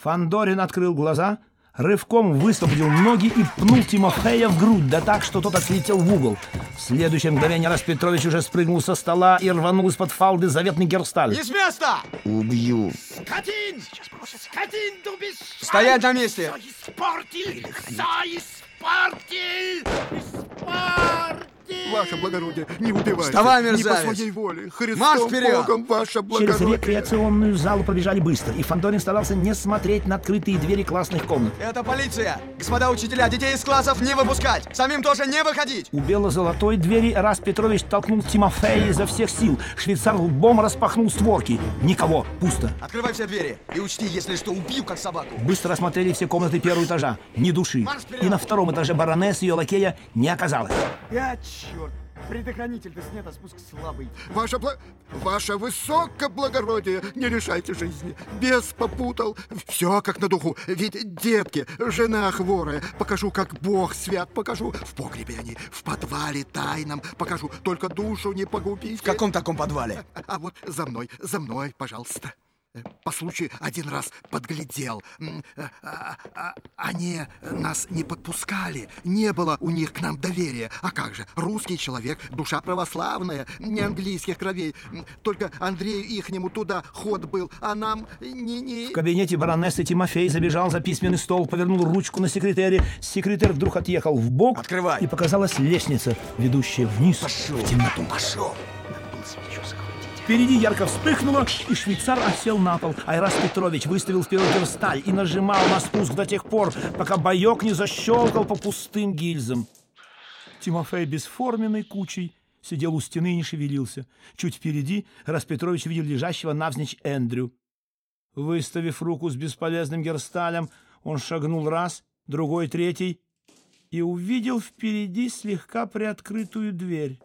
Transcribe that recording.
Фандорин открыл глаза, рывком высвободил ноги и пнул Тимофея в грудь, да так, что тот отлетел в угол. В следующее мгновение Распетрович уже спрыгнул со стола и рванул из-под фалды заветный герсталь. Не с места! Убью. Скотин! Скотин, bist Стоять на месте! Испортил! Все испортил! Испортил! Ваше благородие, не убивайте. Вставай, Не по мерзавец! своей воле. Христом Марш вперед! Богом, ваше Через благородие. рекреационную залу пробежали быстро, и Фандорин старался не смотреть на открытые двери классных комнат. Это полиция! Господа учителя, детей из классов не выпускать! Самим тоже не выходить! У бело-золотой двери Рас Петрович толкнул Тимофея изо всех сил. Швейцар лбом распахнул створки. Никого, пусто. Открывай все двери и учти, если что, убью как собаку. Быстро осмотрели все комнаты первого этажа. Ни души. И на втором этаже баронесс и ее лакея не оказалось. Я черт! Предохранитель-то снят, а спуск слабый. Ваше, бла- ваше высокоблагородие, не решайте жизни. Бес попутал. Все как на духу. Ведь детки, жена хворая. Покажу, как Бог свят. Покажу. В погребе они, в подвале тайном. Покажу. Только душу не погубите. В каком таком подвале? А, а вот за мной, за мной, пожалуйста. Э, По случаю один раз подглядел. Э, а, а, Они нас не подпускали. Не было у них к нам доверия. А как же, русский человек, душа православная, не английских кровей. Только Андрею ихнему туда ход был, а нам не-не... В кабинете баронессы Тимофей забежал за письменный стол, повернул ручку на секретаре. Секретарь вдруг отъехал в бок. Открывай. И показалась лестница, ведущая вниз в темноту. Пошел! Впереди ярко вспыхнуло, и швейцар осел на пол. Айрас Петрович выставил вперед версталь и нажимал на спуск до тех пор, пока боек не защелкал по пустым гильзам. Тимофей бесформенной кучей сидел у стены и не шевелился. Чуть впереди Распетрович видел лежащего навзничь Эндрю. Выставив руку с бесполезным герсталем, он шагнул раз, другой, третий и увидел впереди слегка приоткрытую дверь.